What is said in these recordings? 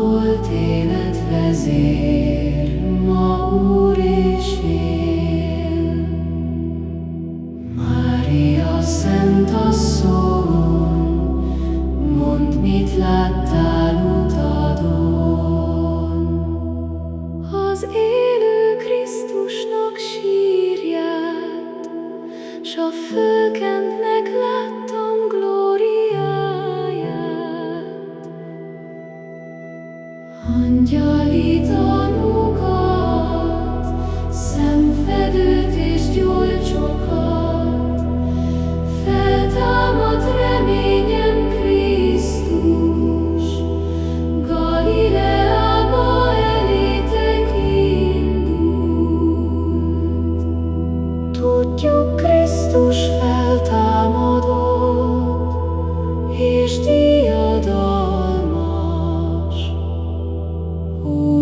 holt élet vezér, ma Úr és él. Mária Szent Asszony, mondd, mit láttál Angelito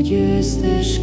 Ó győztes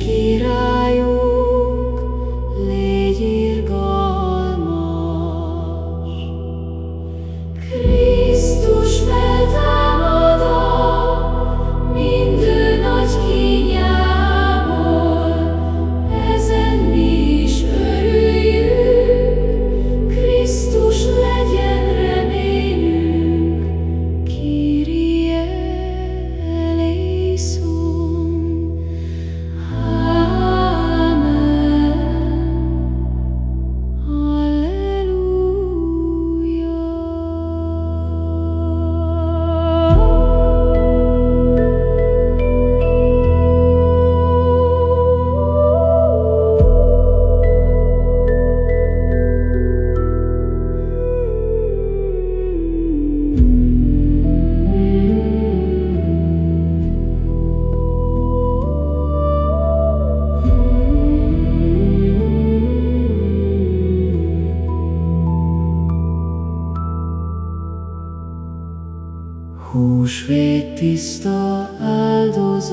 tiszta áldozatját,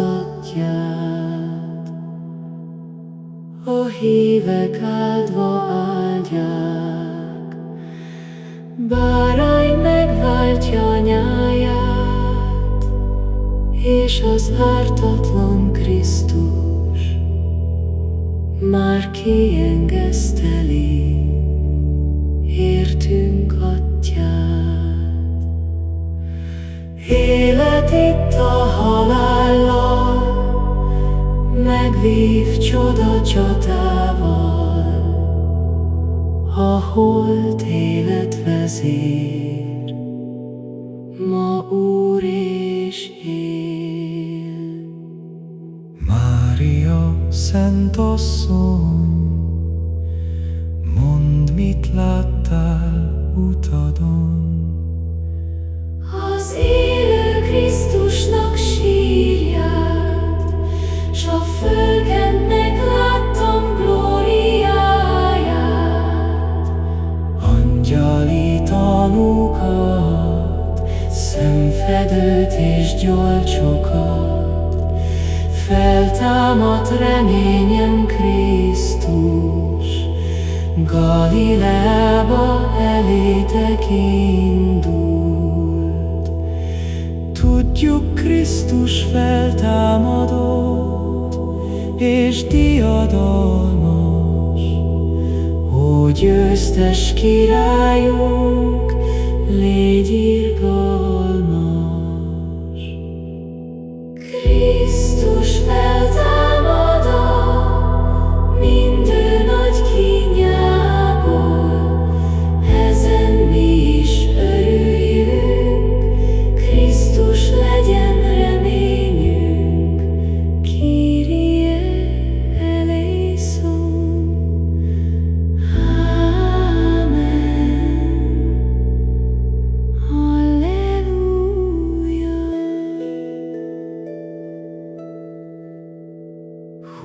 a hívek áldva áldják, bárány megváltja nyáját, és az ártatlan Krisztus már kiengeszteli, értünk Élet itt a halállal, megvív csoda csatával, a holt élet vezér, ma Úr és él. Mária, Szent Asszony, mondd, mit láttál utadon. És gyolcsokat, feltámadt reményem Krisztus, Galileába elétek indult. Tudjuk, Krisztus feltámadott, és diadalmas, Ó győztes királyunk, légy irgalmas. Krisztus feltámadott,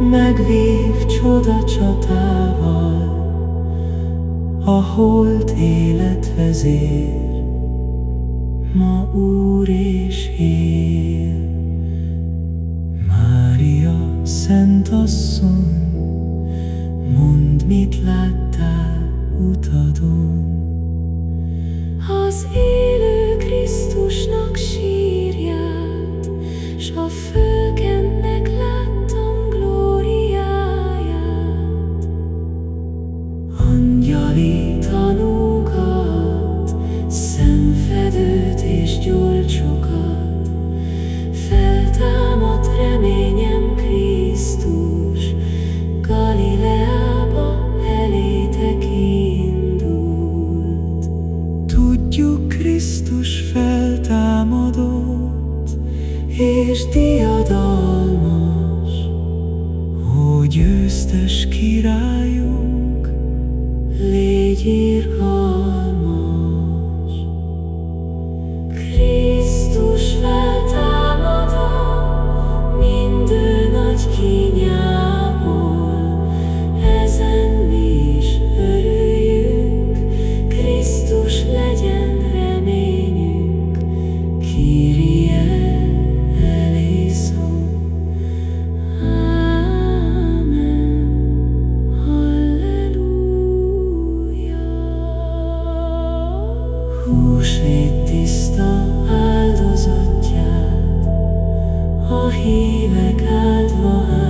megvív csoda csatával, a holt élet vezér, ma Úr és él. Mária, szent asszony, mondd, mit láttál utadon. jesteś évek áldva áll.